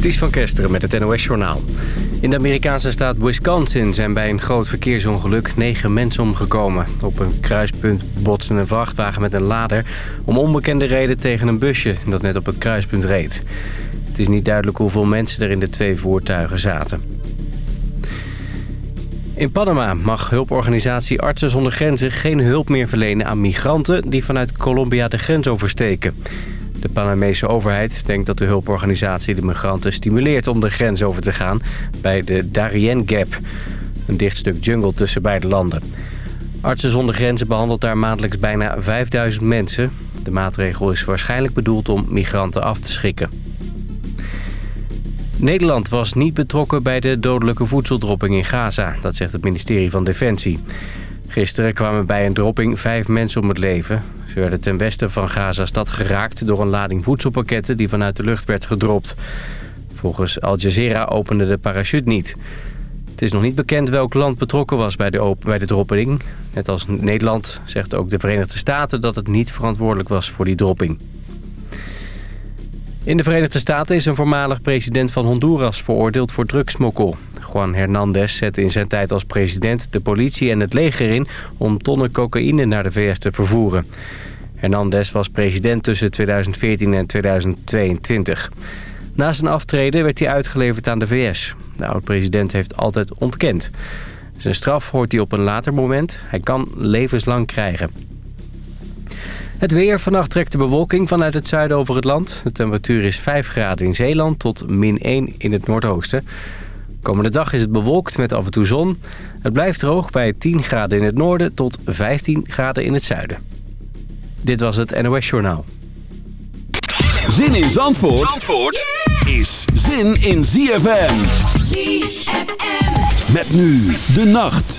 Ties van Kesteren met het NOS-journaal. In de Amerikaanse staat Wisconsin zijn bij een groot verkeersongeluk negen mensen omgekomen. Op een kruispunt botsen een vrachtwagen met een lader... om onbekende reden tegen een busje dat net op het kruispunt reed. Het is niet duidelijk hoeveel mensen er in de twee voertuigen zaten. In Panama mag hulporganisatie Artsen zonder Grenzen geen hulp meer verlenen aan migranten... die vanuit Colombia de grens oversteken. De Panamese overheid denkt dat de hulporganisatie de migranten stimuleert om de grens over te gaan bij de Darien Gap. Een dicht stuk jungle tussen beide landen. Artsen zonder Grenzen behandelt daar maandelijks bijna 5000 mensen. De maatregel is waarschijnlijk bedoeld om migranten af te schikken. Nederland was niet betrokken bij de dodelijke voedseldropping in Gaza. Dat zegt het ministerie van Defensie. Gisteren kwamen bij een dropping vijf mensen om het leven. Ze werden ten westen van Gaza-stad geraakt door een lading voedselpakketten die vanuit de lucht werd gedropt. Volgens Al Jazeera opende de parachute niet. Het is nog niet bekend welk land betrokken was bij de, bij de dropping. Net als Nederland zegt ook de Verenigde Staten dat het niet verantwoordelijk was voor die dropping. In de Verenigde Staten is een voormalig president van Honduras veroordeeld voor drugsmokkel. Juan Hernandez zette in zijn tijd als president de politie en het leger in... om tonnen cocaïne naar de VS te vervoeren. Hernandez was president tussen 2014 en 2022. Na zijn aftreden werd hij uitgeleverd aan de VS. De oud-president heeft altijd ontkend. Zijn straf hoort hij op een later moment. Hij kan levenslang krijgen. Het weer. Vannacht trekt de bewolking vanuit het zuiden over het land. De temperatuur is 5 graden in Zeeland tot min 1 in het noordoosten. Komende dag is het bewolkt met af en toe zon. Het blijft droog bij 10 graden in het noorden tot 15 graden in het zuiden. Dit was het NOS Journaal. Zin in Zandvoort, Zandvoort is zin in ZFM. ZFM. Met nu de nacht.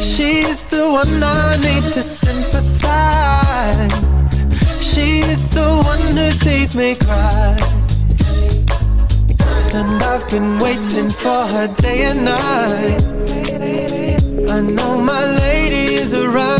She's the one I need to sympathize. She's the one who sees me cry. And I've been waiting for her day and night. I know my lady is around.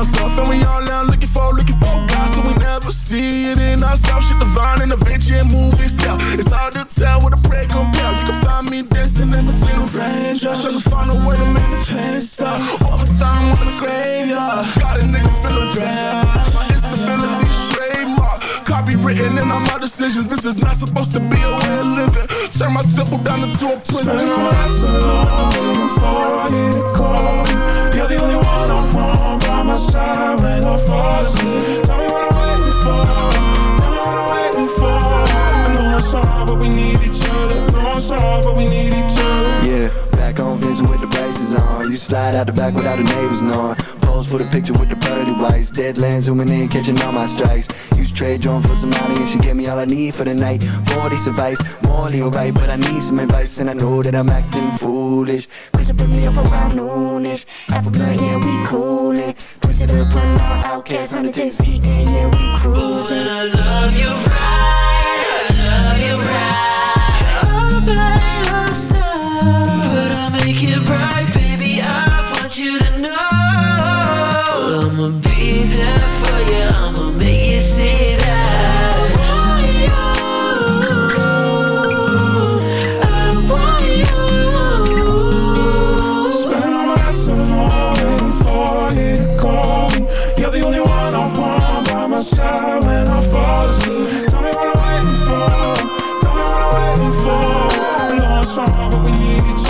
In. And we all now looking for, looking for God, so we never see it in ourselves. Shit divine and adventure and movie style. It's hard to tell what a prayer compare. You can find me dancing in between the raindrops, trying to find a way to make the pain stop. Overtime in the graveyard, got a nigga feeling grand. My instability trademark, copywritten in all my decisions. This is not supposed to be a way of living. Turn my temple down into a prison. Spend my to call my when I fall asleep. Tell me what I'm waiting for. Tell me what I'm waiting for. I know it's hard, but we need each other. Know it's hard, but we need each other. Yeah, back on Vincent with the braces on. You slide out the back without the neighbors knowing. Pose for the picture with the pearly whites. Deadlands zooming in, catching all my strikes. Use trade drone for some money and she gave me all I need for the night. 40 advice, morally alright, but I need some advice and I know that I'm acting foolish. Push up me up around noonish. Half a blunt, yeah, we coolin'. Push it up, putting on 100 days heat, and yeah, we cruising. I love you right, I love you right. All by myself, but I'll make it right, baby. I want you to know I'ma be there for you. all we need